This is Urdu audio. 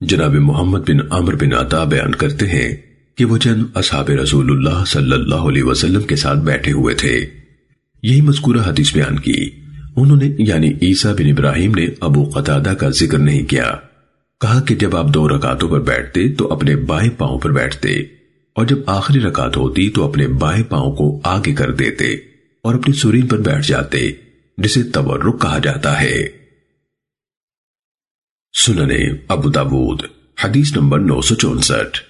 جناب محمد بن عمر بن عطا بیان کرتے ہیں کہ وہ چند اصحاب رسول اللہ صلی اللہ علیہ وسلم کے ساتھ بیٹھے ہوئے تھے۔ یہی مذکورہ حدیث بیان کی۔ انہوں نے یعنی عیسیٰ بن ابراہیم نے ابو قتادہ کا ذکر نہیں کیا۔ کہا کہ جب آپ دو رکعتوں پر بیٹھتے تو اپنے بائیں پاؤں پر بیٹھتے۔ اور جب آخری رکعت ہوتی تو اپنے بائیں پاؤں کو آگے کر دیتے اور اپنی سورین پر بیٹھ جاتے، جسے تورک کہا جاتا ہے۔ سننے ابو داود حدیث نمبر نو سو چونسٹھ۔